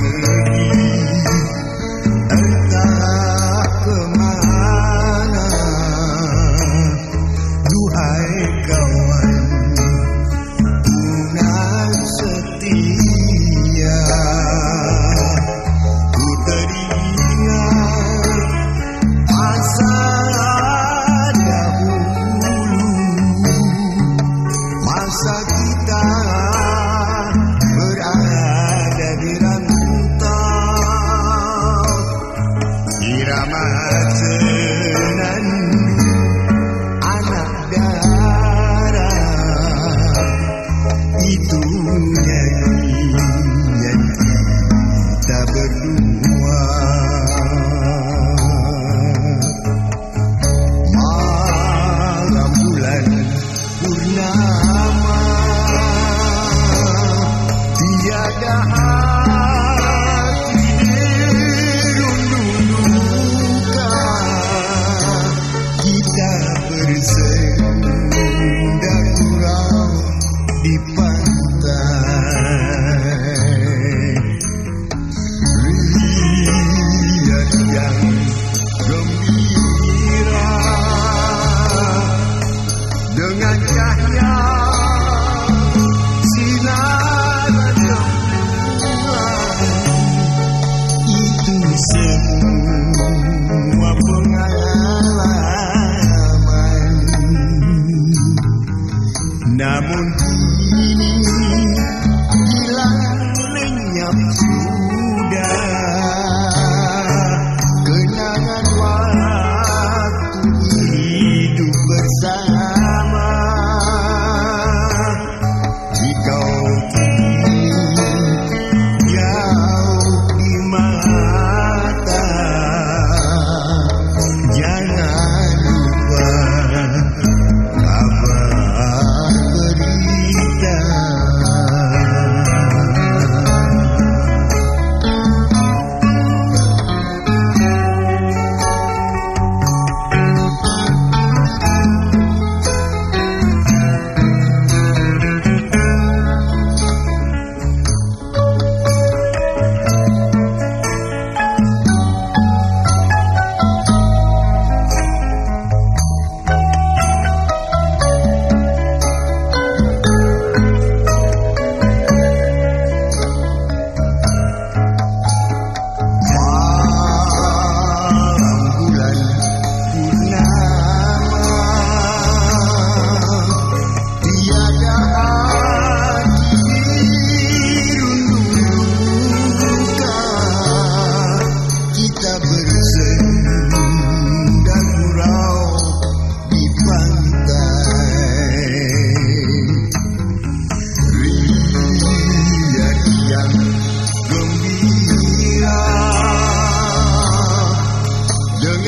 Mm-hmm. Jesús.